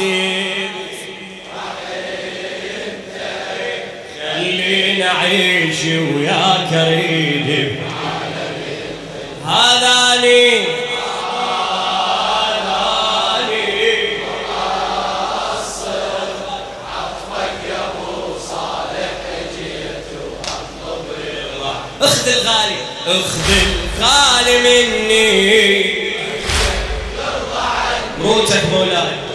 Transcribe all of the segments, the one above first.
سيدي خلينا نعيش وياك اريد هذا لي. اخذ الغالي. اخذ الغالي مني. موتك مولاي.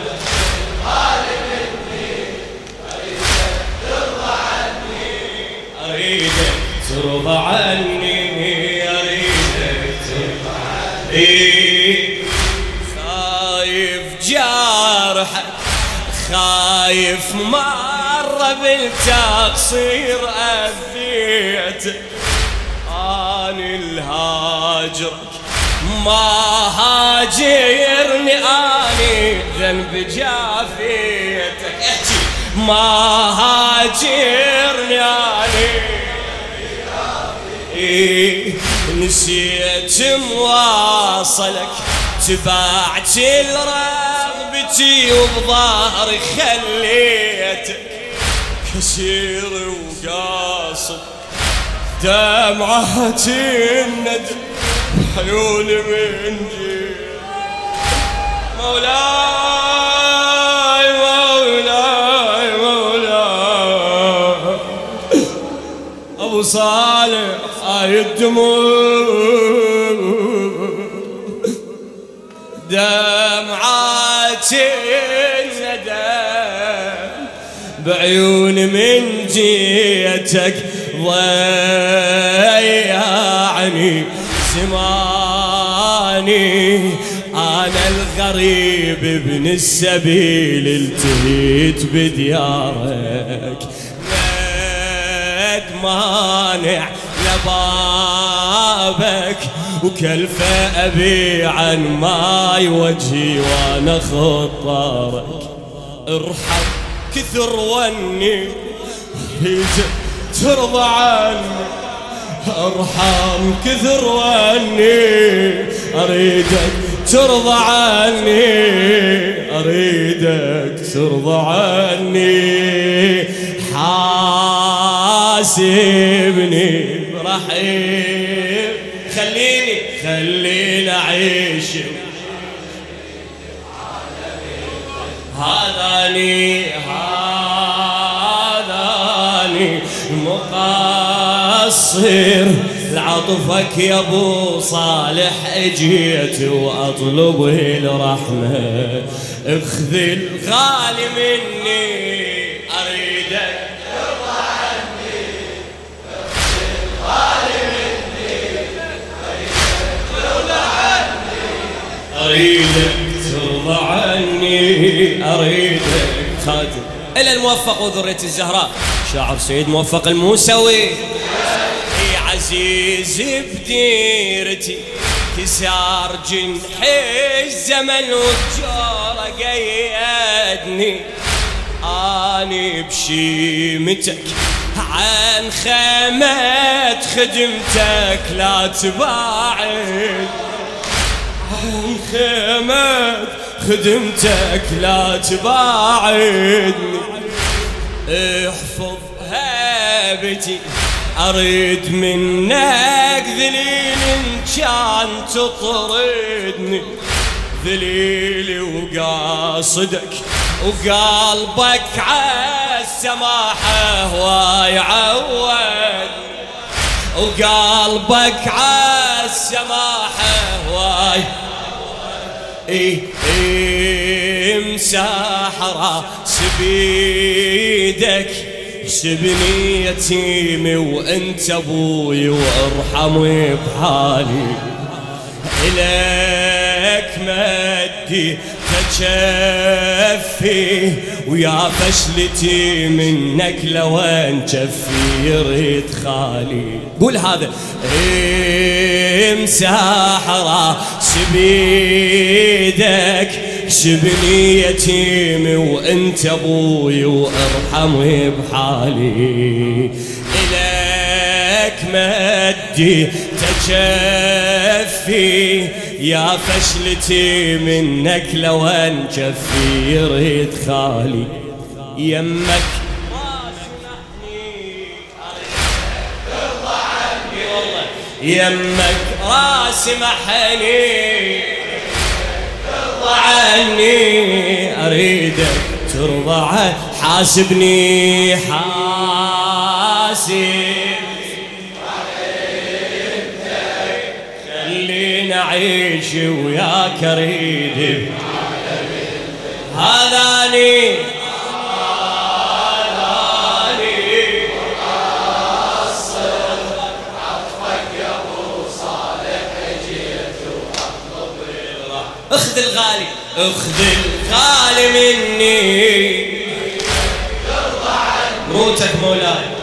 اريدك ترضى عني اريدك ترضى عني خايف جارحك خايف مرة بالتقصير أذيتك أنا الهاجرك ما هاجرني أني ذنب جافيتك. احكي ما هاجرني أني إيه نسيت مواصلك تبعت رغبتي وبظهري خليتك كثير وقاصد دمعة الندم عيوني من جيل مولاي الدموع دمعات الندم بعيون من جيتك ضيعني زماني انا الغريب ابن السبيل التهيت بديارك مد مانع لبابك وكلفة أبي عن ماي وجهي وأنا خطارك ارحم كثر وني ترضى عني. ارحم كثر عني اريدك ترضى عني. اريدك ترضى عني. حاسبني رحيم خليني خليني اعيش هذا لي هذا لي مقصر. لعطفك يا ابو صالح اجيت واطلب الرحمه اخذ الغالي مني. اريدك ترضى عني اريدك خادم الى الموفق وذريه الزهراء. شاعر سيد موفق الموسوي. يا عزيز بديرتي كسار جنحي الزمن والجورة قيدني. اني بشيمتك عن خيمة خدمتك لا تباعد. عن خيمة خدمتك لا تباعدني. احفظ هيبتي اريد منك ذليل ان كان تطردني. ذليلي وقاصدك، وقلبك عالسماحة هواي عود وقلبك عالسماحة هواي اي اي مساحرة سبيدك سبني يتيمي وانت ابوي وارحمي بحالي. إليك مدي تكفي ويا فشلتي منك لوين كفي يريد خالي. قول هذا. امسح راس بيدك شبني يتيمي وانت ابوي وارحمي بحالي. إليك مدي تكفي يا فشلتي منك لو انجفي يريد خالي يمك يمك راسي محني ترضى عني اريدك ترضى حاسبني، حاسب. خلينا وياك اريد هذاني. اخذ الغالي. اخذ الغالي مني. موتك مولاي.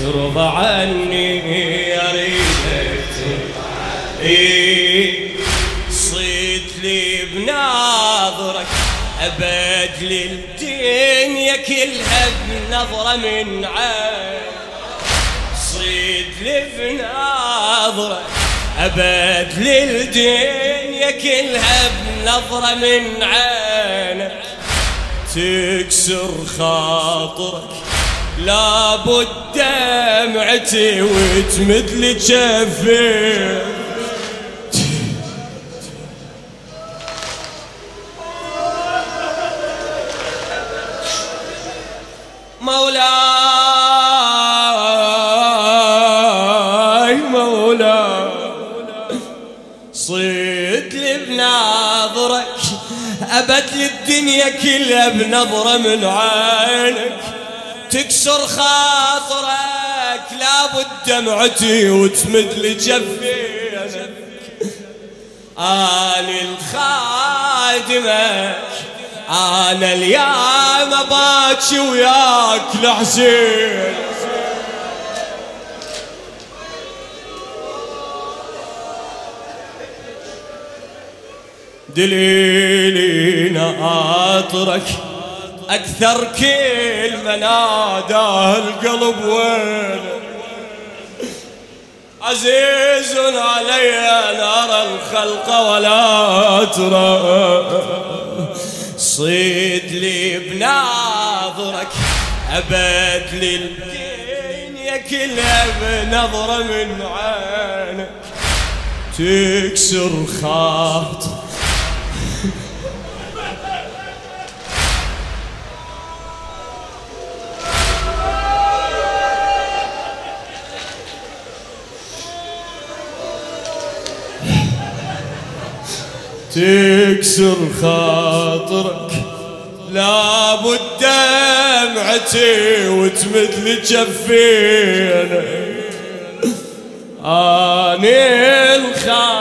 ترضى عني اريدك ترضى صيت لي بناظرك ابد للدنيا كلها بنظره من عين صيد لي بناظرك ابد للدنيا كلها بنظره من عينك تكسر خاطرك لابد دمعتي وتمد لي جفي مولاي مولاي، صيد لي بناظرك ابد للدنيا كلها بنظره من عينك. تكسر خاطرك لابد دمعتي وتمد لي جفينك الخادمك انا اليوم باكي وياك الحسين دليلي ناطرك اكثر كلمه ناداه القلب وين؟ عزيز علي ان ارى الخلق ولا ترى. صيد لي بناظرك ابد للدنيا كلها بنظره من عينك. تكسر خاطر تكسر خاطرك. لابد دمعتي وتمد لي جفينك اني الخادمك.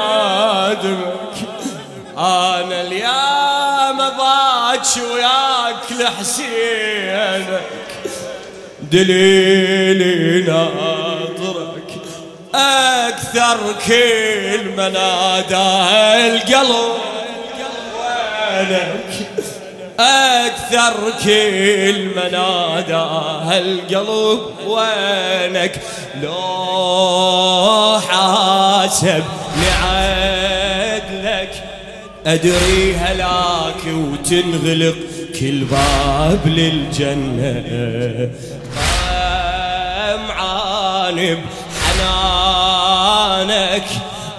انا اليوم باكي وياك لحسينك. دليلي ناطرك. اكثر كلمه نادى القلب. وينك اكثر كلمه نادى القلب. وينك لو حاسب لعدلك؟ ادري هلاك وتنغلق كل باب للجنه طمعان بحنانك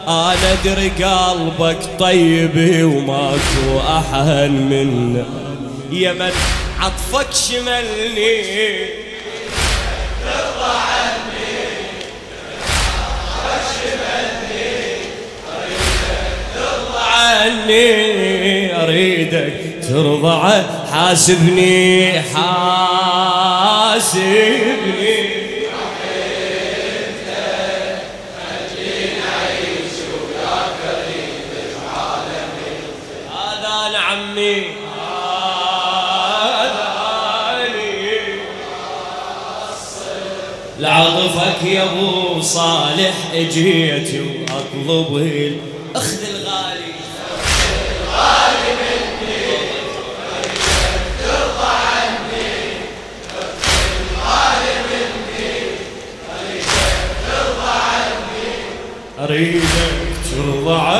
انا ادري قلبك طيب وماكو احن منه يا من عطفك شملني. عني اريدك ترضى حاسبني حاسبني. لعظفك يا ابو صالح اجيت واطلب الاخذ الغالي. الغالي مني ترضى عني الغالي مني ترضى عني اريدك ترضى عني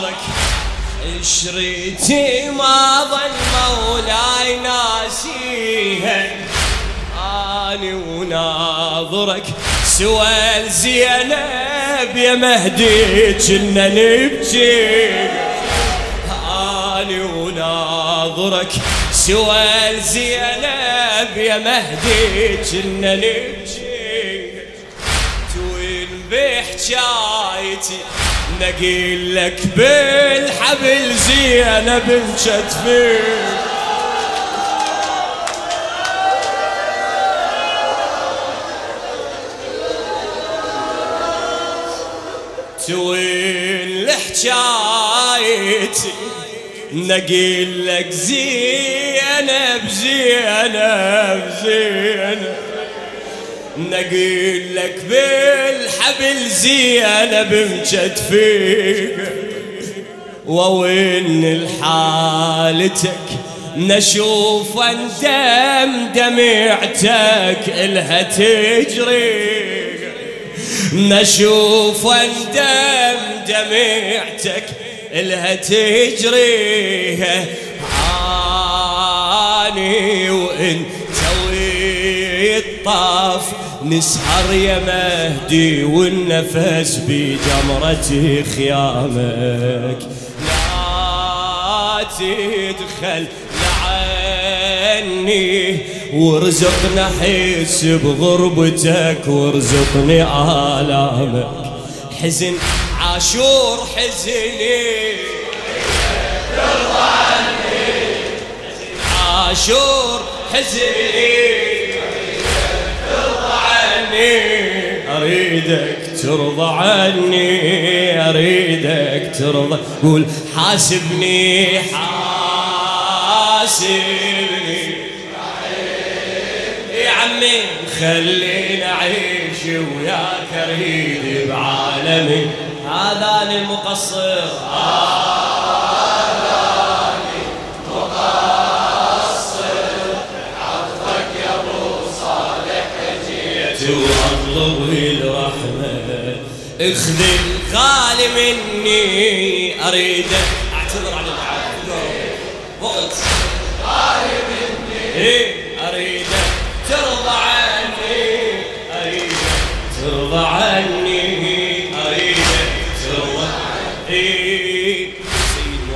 معاشرك شريتي ما ظل مولاي ناسيها أنا وناظرك سوى زينب يا مهدي كنا نبكي أنا وناظرك سوى زينب يا مهدي كنا نبكي توين بحجايتي نقيل لك بالحبل زينب مشتفيك توين لحجايتي نقيل لك زينب زينب زينب نقيل لك بالحبل زينب مجدفيك ووين لحالتك نشوف دم دمعتك الها تجري نشوف دم دمعتك الها تجري اني وانت الطاف نسهر يا مهدي والنفس بجمرة خيامك. لا تدخل لعني، وارزقنا حس بغربتك، وارزقني آلامك. حزن عاشور، حزني. عاشور، حزني. اريدك ترضى عني اريدك ترضى. قول حاسبني حاسبني. يا عمي، خليني اعيش وياك اريد بعالمي هذا المقصر. واطلب اخذ الغالي مني اريد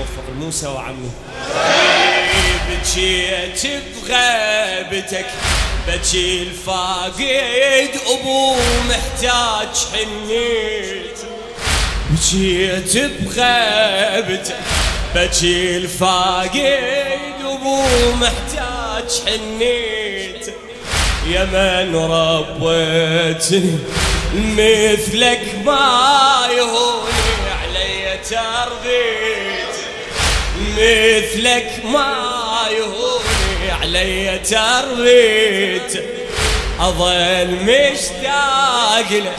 سيد موفق الموسى وعمي بكيت بغيبتك، بجي الفاقد ابو محتاج حنيت. بجيت بغيبتك، بجي الفاقد ابو محتاج حنيت. يا من ربيتني مثلك ما يهوني علي تربيت مثلك ما يهوني علي تربيت اظل مشتاق له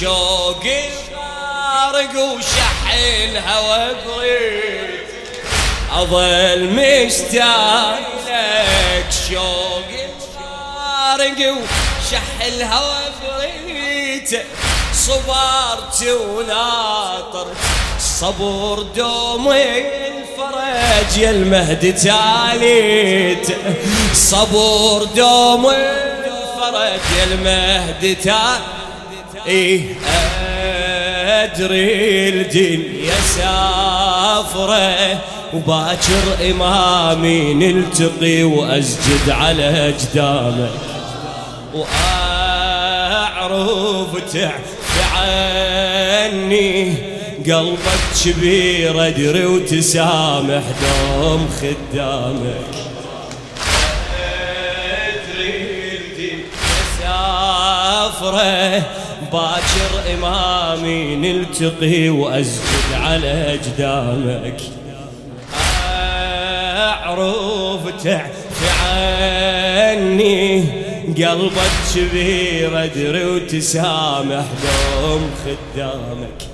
شوقي غارق وشح الهوى بريد اظل مشتاق لك شوقي غارق وشح الهوى بريد صبرت وناطرت صبر دومي الفرج يا المهد تاليت صبر دومي الفرج يا المهد تاليت إيه أدري الدنيا سافرة وباكر إمامي نلتقي وأسجد على أجدامك وأعرف تعفي عني قلبك كبير ادري وتسامح دوم خدامك. ادري سافره باكر امامي نلتقي واسجد على اجدامك اعرف تعفي عني قلبك كبير ادري وتسامح دوم خدامك.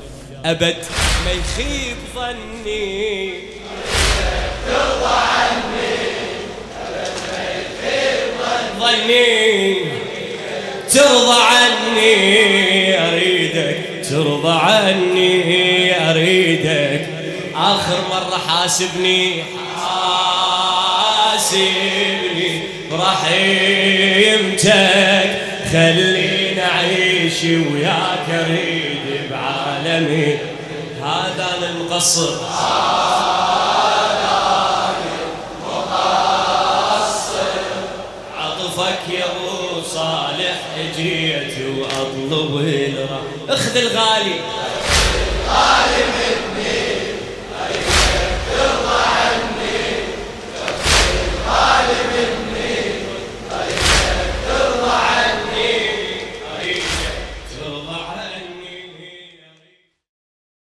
أبد. ما يخيب ظني. ترضى عني أبد ما يخيب ترضى ترضى عني اريدك ترضى عني اريدك اخر مره حاسبني حاسبني. برحيمتك خليني اعيش وياك اريد العالمين. هذا للمقصر هذا للمقصر عطفك يا ابو صالح اجيت واطلب الرحمه اخذ الغالي اخذ الغالي.